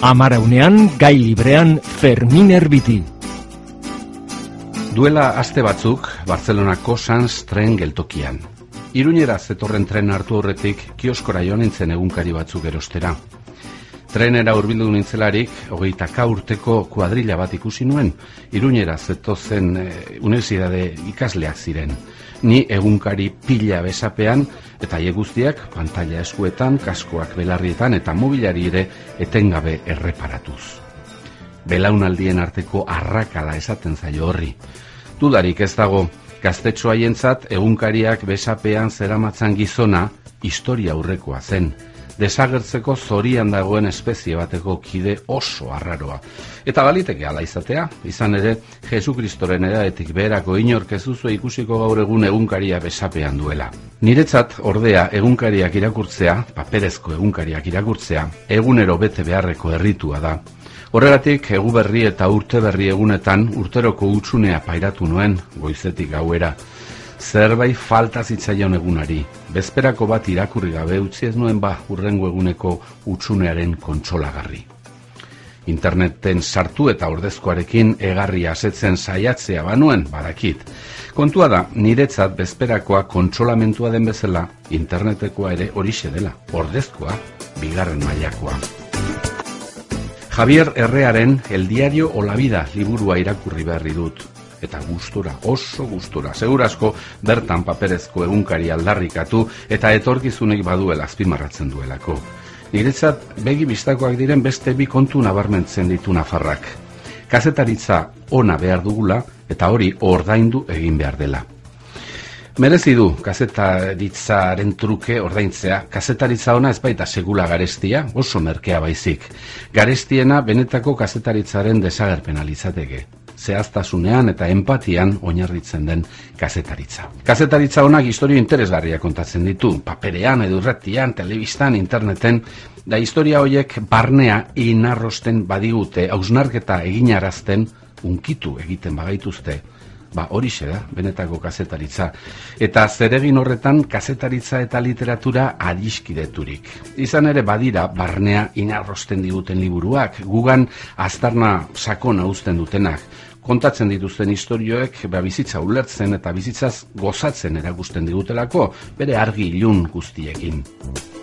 Amaraunean, gai librean, Fermin Erbiti. Duela aste batzuk, Barcelonako Sans tren geltokian. Iruñera zetorren tren hartu horretik, kioskora joan nintzen egunkari batzuk erostera. Trenera urbildu nintzelarik, hogeita ka urteko kuadrilla bat ikusi nuen, Iruñera zetozen e, universidade ikasleak ziren. Ni egunkari pila besapean, eta ie guztiak, pantalla eskuetan, kaskoak belarrietan, eta mobilari ere etengabe erreparatuz. Belaunaldien arteko arrakala esaten zaio horri. Dudarik ez dago, gaztetxo haientzat egunkariak besapean zeramatzan gizona historia aurrekoa zen. Desagertzeko zorian dagoen espezie bateko kide oso arraroa. Eta baliteke ala izatea, izan ere, Jesu Kristoren edaetik beherako inork ez duzu ikusiko gaur egun egunkaria besapean duela. Niretzat, ordea, egunkariak irakurtzea, paperezko egunkariak irakurtzea, egunero bete beharreko herritua da. Horregatik, egu berri eta urte berri egunetan urteroko utxunea pairatu nuen, goizetik gauera zerbait falta zitzaion egunari. Bezperako bat irakurri gabe utzi ez nuen ba urrengo eguneko utxunearen kontsolagarri. Interneten sartu eta ordezkoarekin egarri asetzen saiatzea banuen, badakit. Kontua da, niretzat bezperakoa kontsolamentua den bezala, internetekoa ere horixe dela, ordezkoa, bigarren mailakoa. Javier Herrearen El Diario o Vida liburua irakurri beharri dut eta gustura, oso gustura. Segurazko bertan paperezko egunkari aldarrikatu eta etorkizunek baduela azpimarratzen duelako. Niretzat begi bistakoak diren beste bi kontu nabarmentzen ditu nafarrak. Kazetaritza ona behar dugula eta hori ordaindu egin behar dela. Merezi du kazetaritzaren truke ordaintzea. Kazetaritza ona ez baita segula garestia, oso merkea baizik. Garestiena benetako kazetaritzaren desagerpena litzateke zehaztasunean eta empatian oinarritzen den kazetaritza. Kazetaritza honak historio interesgarria kontatzen ditu, paperean, edurretian, telebistan, interneten, da historia horiek barnea inarrosten badigute, hausnarketa eginarazten, unkitu egiten bagaituzte, ba hori da, benetako kazetaritza. Eta zeregin horretan kazetaritza eta literatura adiskideturik. Izan ere badira, barnea inarrosten diguten liburuak, gugan aztarna sakona uzten dutenak, kontatzen dituzten istorioek ba, bizitza ulertzen eta bizitzaz gozatzen erakusten digutelako bere argi ilun guztiekin.